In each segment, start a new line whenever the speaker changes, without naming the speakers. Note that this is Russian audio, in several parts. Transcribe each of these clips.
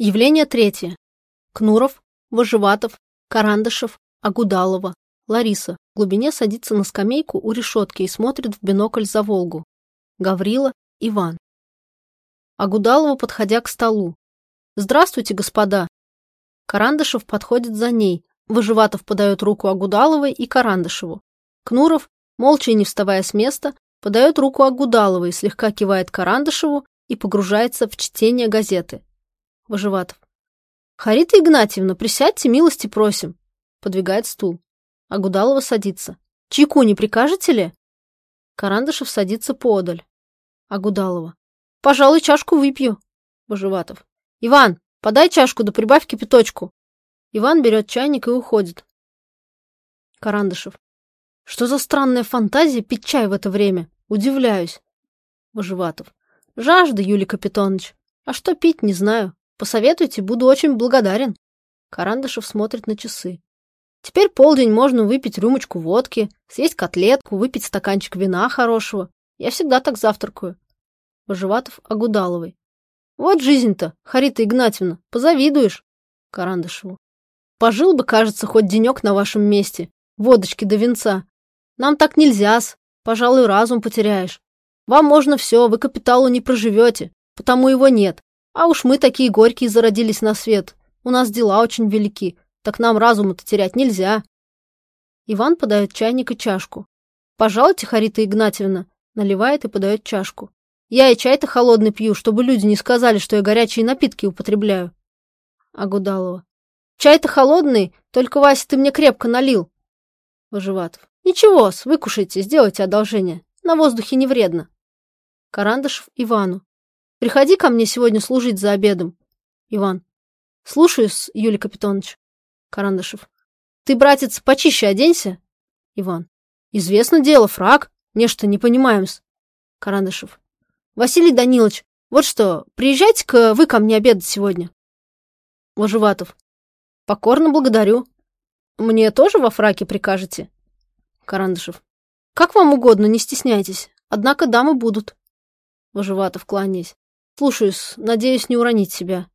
Явление третье. Кнуров, Выживатов, Карандышев, Агудалова, Лариса в глубине садится на скамейку у решетки и смотрит в бинокль за Волгу. Гаврила, Иван. Агудалова, подходя к столу. «Здравствуйте, господа!» Карандышев подходит за ней. Выживатов подает руку Агудаловой и Карандышеву. Кнуров, молча и не вставая с места, подает руку Агудаловой, слегка кивает Карандышеву и погружается в чтение газеты. Выживатов. «Харита Игнатьевна, присядьте, милости просим!» Подвигает стул. Агудалова садится. «Чайку не прикажете ли?» Карандышев садится подаль. Агудалова. «Пожалуй, чашку выпью». Выживатов. «Иван, подай чашку да прибавь кипяточку». Иван берет чайник и уходит. Карандышев. Что за странная фантазия пить чай в это время? Удивляюсь. Выживатов. Жажда, Юлий Капитонович. А что пить, не знаю. Посоветуйте, буду очень благодарен. Карандышев смотрит на часы. Теперь полдень можно выпить рюмочку водки, съесть котлетку, выпить стаканчик вина хорошего. Я всегда так завтракаю. Выживатов Агудаловой. Вот жизнь-то, Харита Игнатьевна, позавидуешь. Карандышеву. Пожил бы, кажется, хоть денек на вашем месте. Водочки до венца. Нам так нельзя-с. Пожалуй, разум потеряешь. Вам можно все, вы капиталу не проживете, потому его нет. А уж мы такие горькие зародились на свет. У нас дела очень велики, так нам разума-то терять нельзя. Иван подает чайник и чашку. Пожалуйте, Харита Игнатьевна, наливает и подает чашку. Я и чай-то холодный пью, чтобы люди не сказали, что я горячие напитки употребляю. Агудалова. Чай-то холодный, только, Вася, ты мне крепко налил. Выживатов. Ничего-с, выкушайте, сделайте одолжение. На воздухе не вредно. Карандышев Ивану. Приходи ко мне сегодня служить за обедом. Иван. Слушаюсь, Юлий Капитонович. Карандышев. Ты, братец, почище оденься. Иван. Известно дело, фраг. Нечто не понимаем-с. Карандышев. Василий Данилович, вот что, приезжайте-ка вы ко мне обедать сегодня. Ложеватов. Покорно благодарю. Мне тоже во фраке прикажете? Карандышев. Как вам угодно, не стесняйтесь. Однако дамы будут. Ложеватов, кланяясь. Слушаюсь, надеюсь не уронить себя.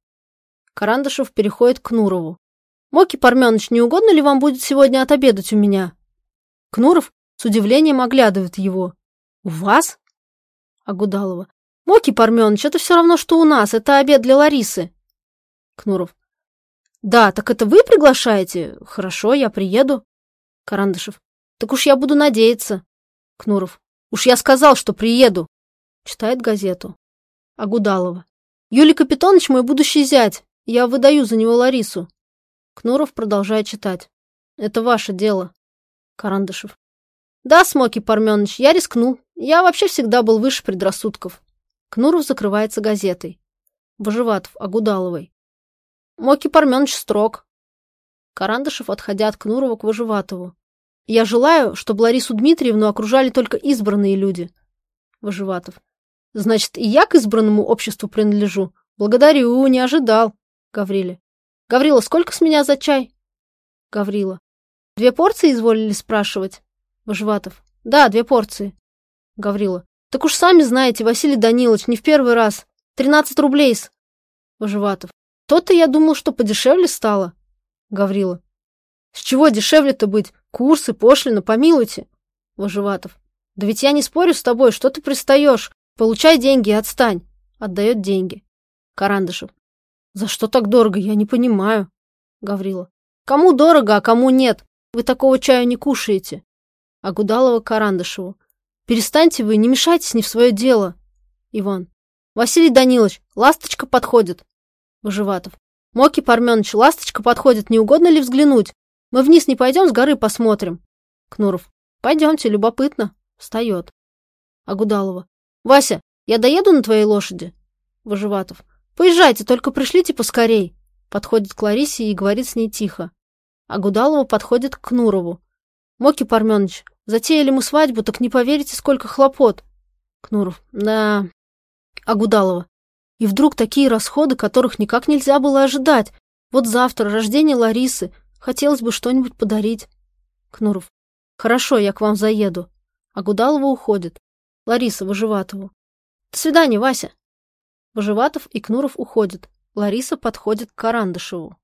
Карандышев переходит к Кнурову. Моки Парменыч, не угодно ли вам будет сегодня отобедать у меня? Кнуров с удивлением оглядывает его. У вас? Агудалова. Моки Парменыч, это все равно, что у нас. Это обед для Ларисы. Кнуров. Да, так это вы приглашаете? Хорошо, я приеду. Карандышев. Так уж я буду надеяться. Кнуров. Уж я сказал, что приеду. Читает газету. Агудалова. Юлий Капитонович мой будущий зять. Я выдаю за него Ларису. Кнуров продолжает читать. Это ваше дело. Карандышев. Да, Смоки Парменыч, я рискну. Я вообще всегда был выше предрассудков. Кнуров закрывается газетой. Выживатов, Агудаловой. Моки Парменыч строг. Карандышев, отходя от Кнурова к Выживатову. Я желаю, чтобы Ларису Дмитриевну окружали только избранные люди. Выживатов. Значит, и я к избранному обществу принадлежу. Благодарю, не ожидал. Гавриле. Гаврила, сколько с меня за чай? Гаврила. Две порции изволили спрашивать? Выживатов. Да, две порции. Гаврила. Так уж сами знаете, Василий Данилович, не в первый раз. Тринадцать рублей-с. Выживатов. То-то я думал, что подешевле стало. Гаврила. С чего дешевле-то быть? Курсы, пошлина, помилуйте. Выживатов. Да ведь я не спорю с тобой, что ты пристаешь? Получай деньги и отстань. Отдает деньги. Карандышев. За что так дорого, я не понимаю. Гаврила. Кому дорого, а кому нет? Вы такого чаю не кушаете. А Гудалова Карандышеву. Перестаньте вы, не мешайтесь не в свое дело. Иван. Василий Данилович, ласточка подходит. Выживатов. Моки Парменыч, ласточка подходит, не угодно ли взглянуть? Мы вниз не пойдем, с горы посмотрим. Кнуров. Пойдемте, любопытно. Встает. Агудалова. Вася, я доеду на твоей лошади? Выживатов. Поезжайте, только пришлите поскорей. Подходит к Ларисе и говорит с ней тихо. Агудалова подходит к Кнурову. Моки Парменыч, затеяли мы свадьбу, так не поверите, сколько хлопот. Кнуров. Да. Агудалова. И вдруг такие расходы, которых никак нельзя было ожидать. Вот завтра рождение Ларисы. Хотелось бы что-нибудь подарить. Кнуров. Хорошо, я к вам заеду. Агудалова уходит. Лариса Выживатову. До свидания, Вася. Выживатов и Кнуров уходят. Лариса подходит к Карандышеву.